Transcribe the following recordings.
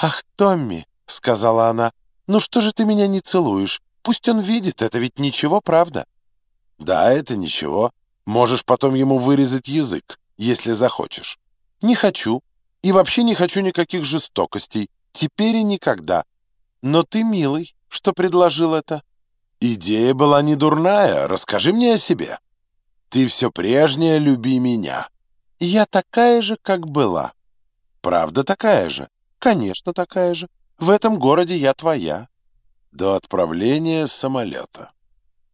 «Ах, Томми!» — сказала она. «Ну что же ты меня не целуешь? Пусть он видит, это ведь ничего, правда?» «Да, это ничего. Можешь потом ему вырезать язык, если захочешь». «Не хочу. И вообще не хочу никаких жестокостей. Теперь и никогда. Но ты милый, что предложил это». «Идея была не дурная. Расскажи мне о себе. Ты все прежняя, люби меня». «Я такая же, как была». «Правда такая же?» «Конечно, такая же. В этом городе я твоя». «До отправления самолета».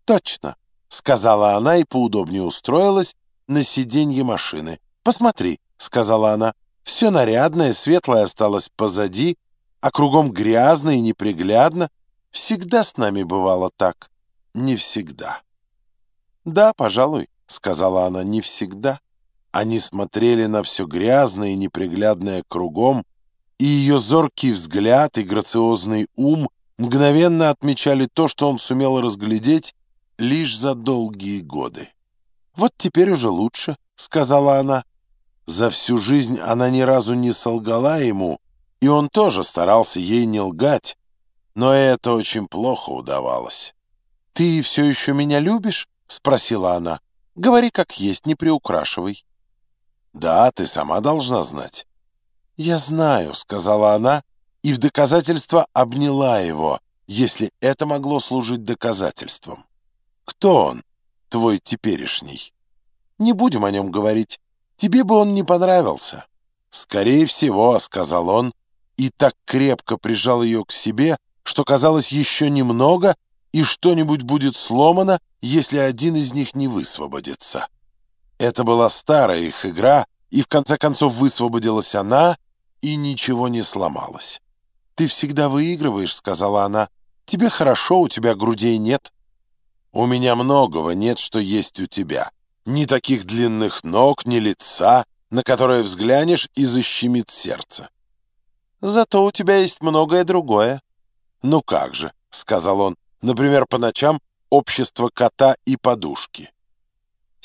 «Точно», — сказала она и поудобнее устроилась на сиденье машины. «Посмотри», — сказала она, — «все нарядное, светлое осталось позади, а кругом грязно и неприглядно. Всегда с нами бывало так». «Не всегда». «Да, пожалуй», — сказала она, — «не всегда». Они смотрели на все грязное и неприглядное кругом, и ее зоркий взгляд и грациозный ум мгновенно отмечали то, что он сумел разглядеть лишь за долгие годы. «Вот теперь уже лучше», — сказала она. За всю жизнь она ни разу не солгала ему, и он тоже старался ей не лгать, но это очень плохо удавалось. «Ты все еще меня любишь?» — спросила она. «Говори как есть, не приукрашивай». «Да, ты сама должна знать». «Я знаю», — сказала она, и в доказательство обняла его, если это могло служить доказательством. «Кто он, твой теперешний?» «Не будем о нем говорить. Тебе бы он не понравился». «Скорее всего», — сказал он, и так крепко прижал ее к себе, что казалось еще немного, и что-нибудь будет сломано, если один из них не высвободится. Это была старая их игра, и в конце концов высвободилась она, и ничего не сломалось. «Ты всегда выигрываешь», — сказала она. «Тебе хорошо, у тебя грудей нет». «У меня многого нет, что есть у тебя. Ни таких длинных ног, ни лица, на которое взглянешь и защемит сердце». «Зато у тебя есть многое другое». «Ну как же», — сказал он, — «например, по ночам общество кота и подушки».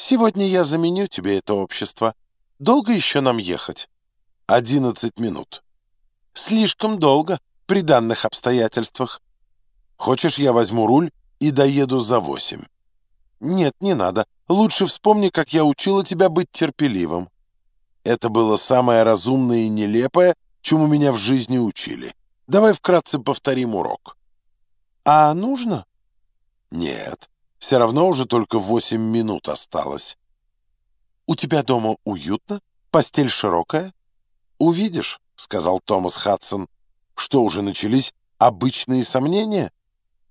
Сегодня я заменю тебе это общество. Долго еще нам ехать? Одиннадцать минут. Слишком долго при данных обстоятельствах. Хочешь, я возьму руль и доеду за восемь? Нет, не надо. Лучше вспомни, как я учила тебя быть терпеливым. Это было самое разумное и нелепое, чему меня в жизни учили. Давай вкратце повторим урок. А нужно? Нет. Все равно уже только восемь минут осталось. «У тебя дома уютно? Постель широкая?» «Увидишь», — сказал Томас Хадсон. «Что, уже начались обычные сомнения?»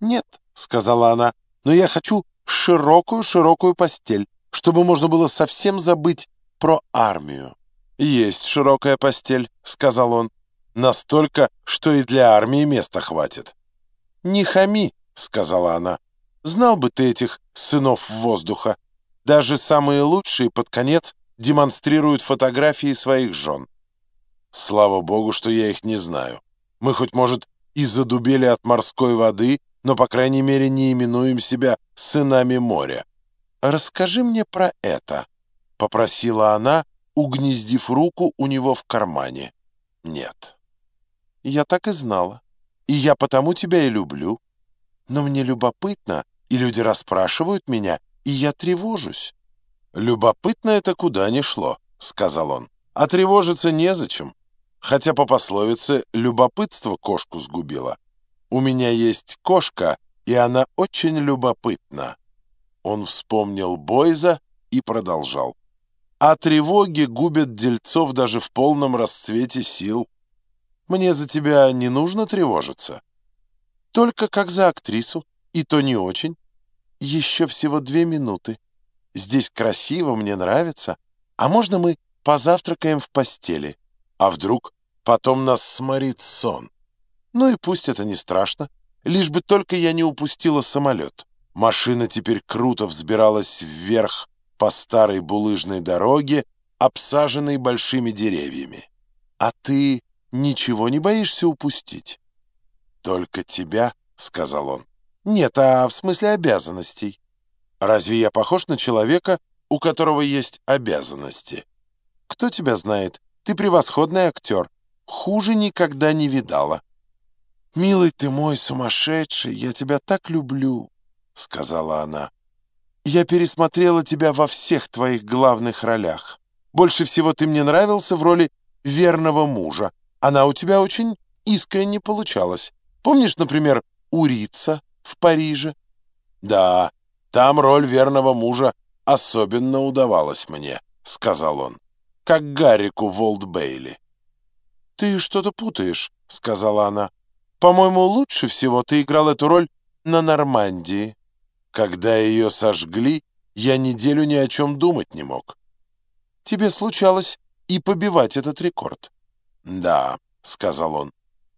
«Нет», — сказала она, — «но я хочу широкую-широкую постель, чтобы можно было совсем забыть про армию». «Есть широкая постель», — сказал он. «Настолько, что и для армии места хватит». «Не хами», — сказала она. Знал бы ты этих сынов воздуха. Даже самые лучшие под конец демонстрируют фотографии своих жен. Слава богу, что я их не знаю. Мы хоть, может, и задубели от морской воды, но, по крайней мере, не именуем себя сынами моря. «Расскажи мне про это», — попросила она, угнездив руку у него в кармане. «Нет». «Я так и знала. И я потому тебя и люблю. Но мне любопытно, и люди расспрашивают меня, и я тревожусь». «Любопытно это куда ни шло», — сказал он. «А тревожиться незачем. Хотя по пословице «любопытство кошку сгубило». У меня есть кошка, и она очень любопытна». Он вспомнил Бойза и продолжал. «А тревоги губят дельцов даже в полном расцвете сил. Мне за тебя не нужно тревожиться». Только как за актрису, и то не очень. Еще всего две минуты. Здесь красиво, мне нравится. А можно мы позавтракаем в постели? А вдруг потом нас сморит сон? Ну и пусть это не страшно. Лишь бы только я не упустила самолет. Машина теперь круто взбиралась вверх по старой булыжной дороге, обсаженной большими деревьями. А ты ничего не боишься упустить? «Только тебя?» — сказал он. «Нет, а в смысле обязанностей. Разве я похож на человека, у которого есть обязанности?» «Кто тебя знает? Ты превосходный актер. хуже никогда не видала». «Милый ты мой сумасшедший, я тебя так люблю», — сказала она. «Я пересмотрела тебя во всех твоих главных ролях. Больше всего ты мне нравился в роли верного мужа. Она у тебя очень искренне получалась. Помнишь, например, Урица в Париже?» «Да, там роль верного мужа особенно удавалась мне», — сказал он, — «как Гаррику Волт Бейли». «Ты что-то путаешь», — сказала она. «По-моему, лучше всего ты играл эту роль на Нормандии. Когда ее сожгли, я неделю ни о чем думать не мог. Тебе случалось и побивать этот рекорд». «Да», — сказал он,